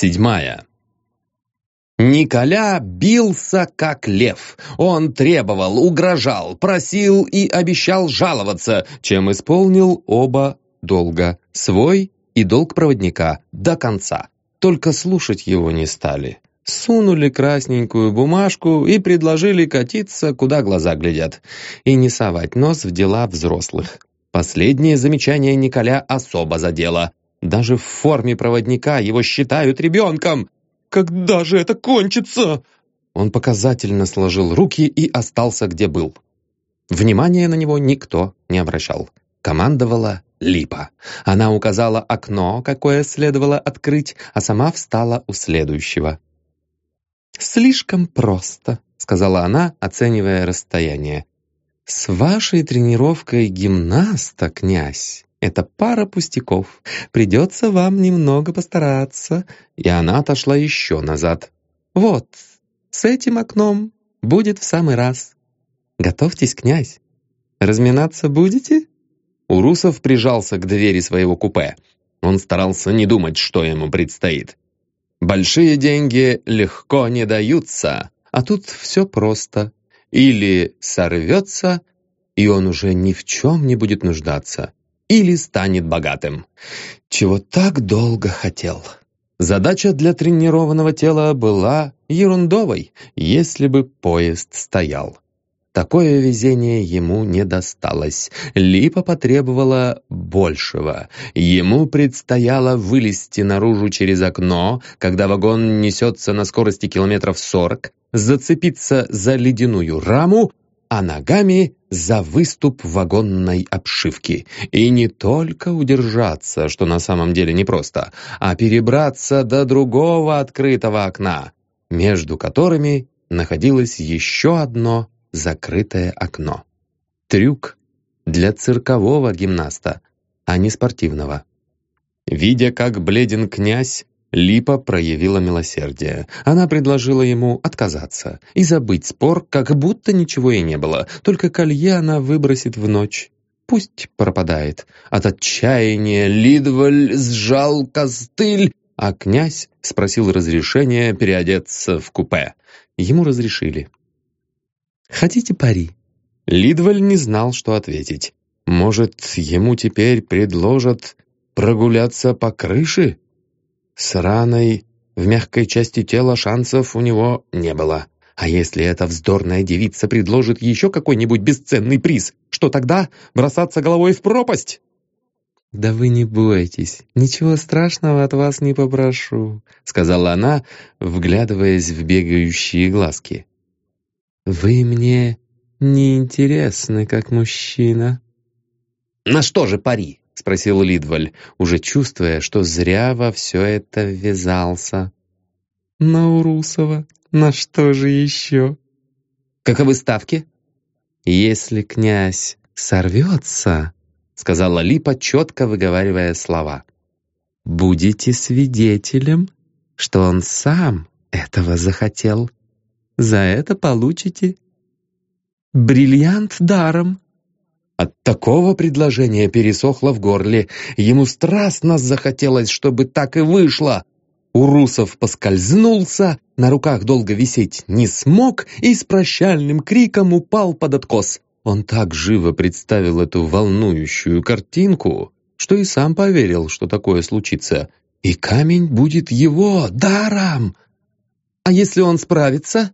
Седьмая Николя бился как лев. Он требовал, угрожал, просил и обещал жаловаться, чем исполнил оба долга, свой и долг проводника, до конца. Только слушать его не стали. Сунули красненькую бумажку и предложили катиться, куда глаза глядят, и не совать нос в дела взрослых. Последнее замечание Николя особо задело. Даже в форме проводника его считают ребенком. Когда же это кончится?» Он показательно сложил руки и остался где был. Внимания на него никто не обращал. Командовала Липа. Она указала окно, какое следовало открыть, а сама встала у следующего. «Слишком просто», — сказала она, оценивая расстояние. «С вашей тренировкой гимнаста, князь, это пара пустяков. Придется вам немного постараться». И она отошла еще назад. «Вот, с этим окном будет в самый раз. Готовьтесь, князь. Разминаться будете?» Урусов прижался к двери своего купе. Он старался не думать, что ему предстоит. Большие деньги легко не даются, а тут все просто. Или сорвется, и он уже ни в чем не будет нуждаться, или станет богатым. Чего так долго хотел. Задача для тренированного тела была ерундовой, если бы поезд стоял. Такое везение ему не досталось. Липа потребовала большего. Ему предстояло вылезти наружу через окно, когда вагон несется на скорости километров сорок, зацепиться за ледяную раму, а ногами за выступ вагонной обшивки. И не только удержаться, что на самом деле непросто, а перебраться до другого открытого окна, между которыми находилось еще одно закрытое окно. Трюк для циркового гимнаста, а не спортивного. Видя, как бледен князь, Липа проявила милосердие. Она предложила ему отказаться и забыть спор, как будто ничего и не было, только колье она выбросит в ночь. Пусть пропадает. От отчаяния Лидваль сжал костыль, а князь спросил разрешения переодеться в купе. Ему разрешили. Хотите пари?» Лидваль не знал, что ответить. «Может, ему теперь предложат прогуляться по крыше?» С раной в мягкой части тела шансов у него не было. А если эта вздорная девица предложит еще какой-нибудь бесценный приз, что тогда бросаться головой в пропасть? «Да вы не бойтесь, ничего страшного от вас не попрошу», сказала она, вглядываясь в бегающие глазки. «Вы мне не интересны как мужчина». «На что же пари?» — спросил Лидваль, уже чувствуя, что зря во все это ввязался. «На Урусова. На что же еще?» «Каковы ставки?» «Если князь сорвется», — сказала Липа, четко выговаривая слова, «будете свидетелем, что он сам этого захотел». За это получите бриллиант даром». От такого предложения пересохло в горле. Ему страстно захотелось, чтобы так и вышло. Урусов поскользнулся, на руках долго висеть не смог и с прощальным криком упал под откос. Он так живо представил эту волнующую картинку, что и сам поверил, что такое случится. И камень будет его даром. А если он справится?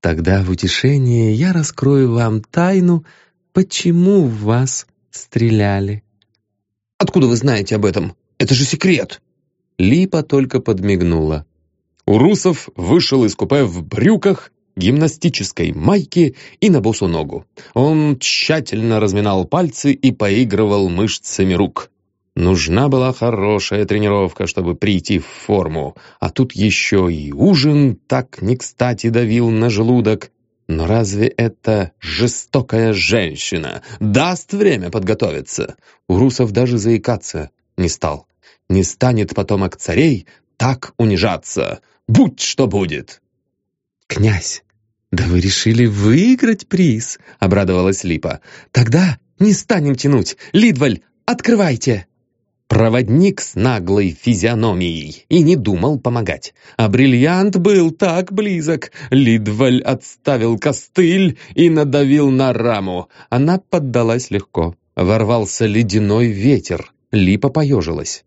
Тогда в утешение я раскрою вам тайну, почему в вас стреляли». «Откуда вы знаете об этом? Это же секрет!» Липа только подмигнула. Урусов вышел из купе в брюках, гимнастической майке и на босу ногу. Он тщательно разминал пальцы и поигрывал мышцами рук. Нужна была хорошая тренировка, чтобы прийти в форму, а тут еще и ужин так не кстати давил на желудок. Но разве это жестокая женщина даст время подготовиться? Урусов даже заикаться не стал. Не станет потомок царей так унижаться. Будь что будет. «Князь, да вы решили выиграть приз!» — обрадовалась Липа. «Тогда не станем тянуть. Лидваль, открывайте!» Проводник с наглой физиономией и не думал помогать. А бриллиант был так близок. Лидваль отставил костыль и надавил на раму. Она поддалась легко. Ворвался ледяной ветер. Липа поежилась.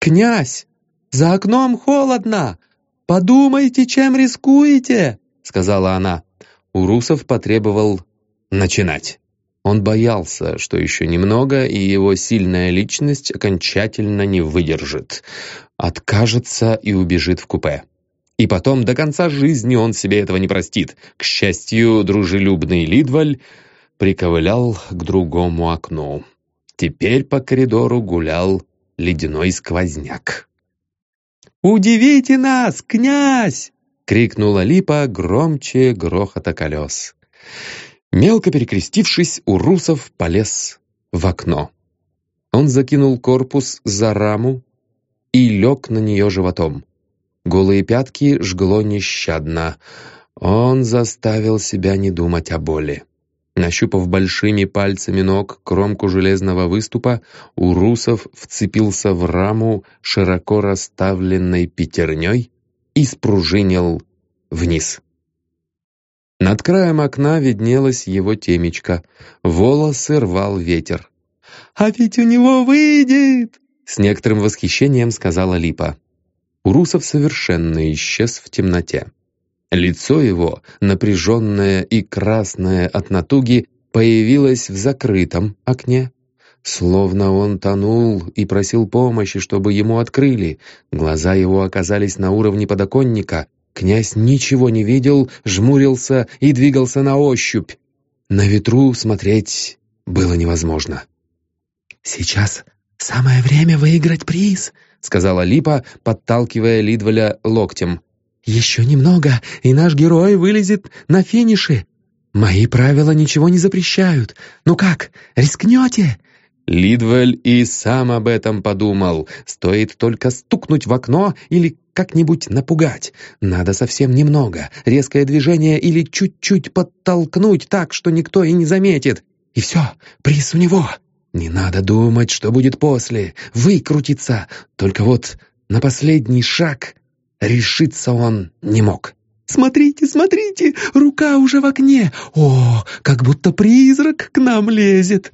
«Князь, за окном холодно! Подумайте, чем рискуете!» сказала она. Урусов потребовал начинать. Он боялся, что еще немного, и его сильная личность окончательно не выдержит. Откажется и убежит в купе. И потом до конца жизни он себе этого не простит. К счастью, дружелюбный Лидваль приковылял к другому окну. Теперь по коридору гулял ледяной сквозняк. «Удивите нас, князь!» — крикнула Липа громче грохота колес. Мелко перекрестившись, Урусов полез в окно. Он закинул корпус за раму и лег на нее животом. Голые пятки жгло нещадно. Он заставил себя не думать о боли. Нащупав большими пальцами ног кромку железного выступа, Урусов вцепился в раму широко расставленной пятерней и спружинил вниз. Над краем окна виднелась его темечко. Волосы рвал ветер. «А ведь у него выйдет!» С некоторым восхищением сказала Липа. Урусов совершенно исчез в темноте. Лицо его, напряженное и красное от натуги, появилось в закрытом окне. Словно он тонул и просил помощи, чтобы ему открыли. Глаза его оказались на уровне подоконника, Князь ничего не видел, жмурился и двигался на ощупь. На ветру смотреть было невозможно. «Сейчас самое время выиграть приз», — сказала Липа, подталкивая Лидваля локтем. «Еще немного, и наш герой вылезет на финише. Мои правила ничего не запрещают. Ну как, рискнете?» Лидвель и сам об этом подумал. Стоит только стукнуть в окно или как-нибудь напугать. Надо совсем немного, резкое движение или чуть-чуть подтолкнуть так, что никто и не заметит. И все, приз у него. Не надо думать, что будет после. Выкрутиться. Только вот на последний шаг решиться он не мог. «Смотрите, смотрите, рука уже в окне! О, как будто призрак к нам лезет!»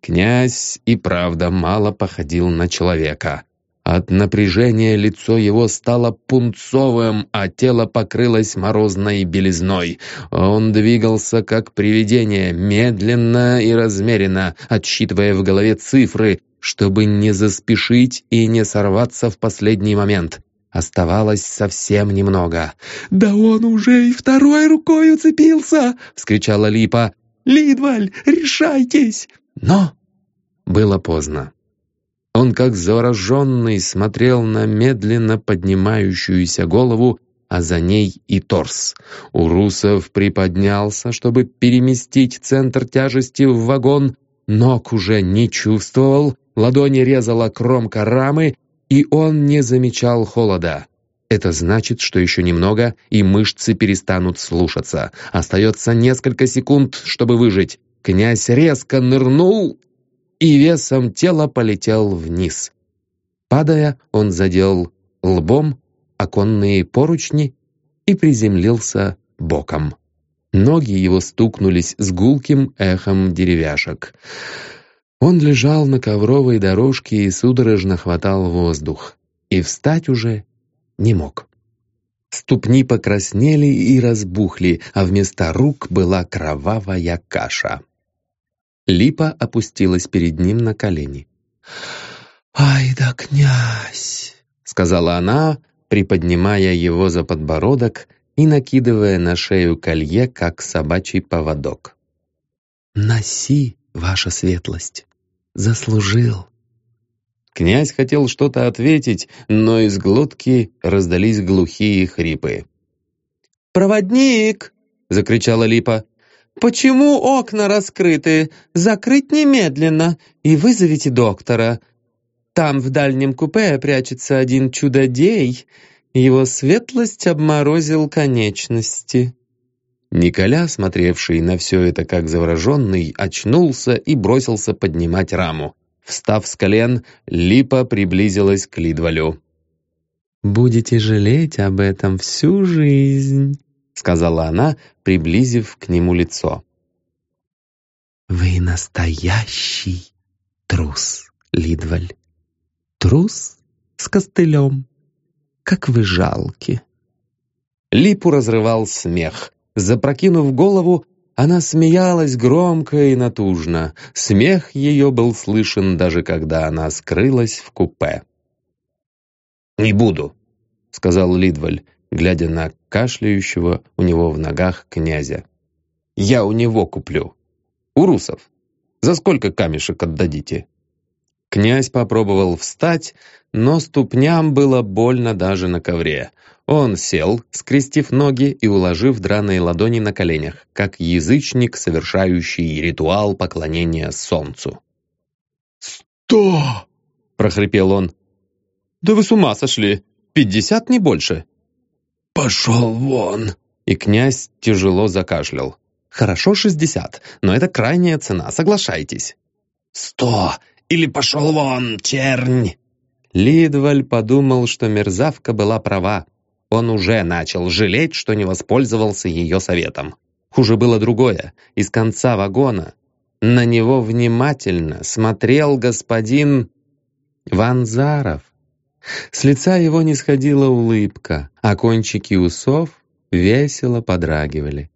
Князь и правда мало походил на человека. От напряжения лицо его стало пунцовым, а тело покрылось морозной белизной. Он двигался как привидение, медленно и размеренно, отсчитывая в голове цифры, чтобы не заспешить и не сорваться в последний момент. Оставалось совсем немного. «Да он уже и второй рукой уцепился!» — вскричала Липа. «Лидваль, решайтесь!» Но было поздно. Он, как завороженный, смотрел на медленно поднимающуюся голову, а за ней и торс. Урусов приподнялся, чтобы переместить центр тяжести в вагон, ног уже не чувствовал, ладони резала кромка рамы, и он не замечал холода. Это значит, что еще немного, и мышцы перестанут слушаться. Остается несколько секунд, чтобы выжить. Князь резко нырнул и весом тела полетел вниз. Падая, он задел лбом оконные поручни и приземлился боком. Ноги его стукнулись с гулким эхом деревяшек. Он лежал на ковровой дорожке и судорожно хватал воздух. И встать уже не мог. Ступни покраснели и разбухли, а вместо рук была кровавая каша. Липа опустилась перед ним на колени. «Ай да князь!» — сказала она, приподнимая его за подбородок и накидывая на шею колье, как собачий поводок. «Носи, ваша светлость! Заслужил!» Князь хотел что-то ответить, но из глотки раздались глухие хрипы. «Проводник!» — закричала Липа. «Почему окна раскрыты? Закрыть немедленно и вызовите доктора. Там в дальнем купе прячется один чудодей. Его светлость обморозил конечности». Николя, смотревший на все это как завороженный, очнулся и бросился поднимать раму. Встав с колен, Липа приблизилась к Лидвалю. «Будете жалеть об этом всю жизнь», — сказала она, приблизив к нему лицо. «Вы настоящий трус, Лидваль. Трус с костылем. Как вы жалки!» Липу разрывал смех. Запрокинув голову, она смеялась громко и натужно. Смех ее был слышен даже когда она скрылась в купе. «Не буду», — сказал Лидваль, глядя на кашляющего у него в ногах князя. «Я у него куплю. У русов. За сколько камешек отдадите?» Князь попробовал встать, но ступням было больно даже на ковре. Он сел, скрестив ноги и уложив драные ладони на коленях, как язычник, совершающий ритуал поклонения солнцу. «Сто!» — прохрипел он. «Да вы с ума сошли! Пятьдесят, не больше!» «Пошел вон!» И князь тяжело закашлял. «Хорошо шестьдесят, но это крайняя цена, соглашайтесь». «Сто! Или пошел вон, чернь!» Лидваль подумал, что мерзавка была права. Он уже начал жалеть, что не воспользовался ее советом. Хуже было другое. Из конца вагона на него внимательно смотрел господин Ванзаров. С лица его не сходила улыбка, а кончики усов весело подрагивали.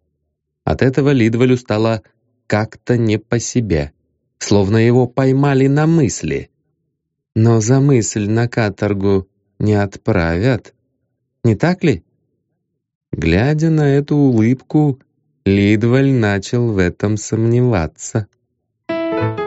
От этого Лидвалю стало как-то не по себе словно его поймали на мысли. Но за мысль на каторгу не отправят, не так ли? Глядя на эту улыбку, Лидваль начал в этом сомневаться. Thank you.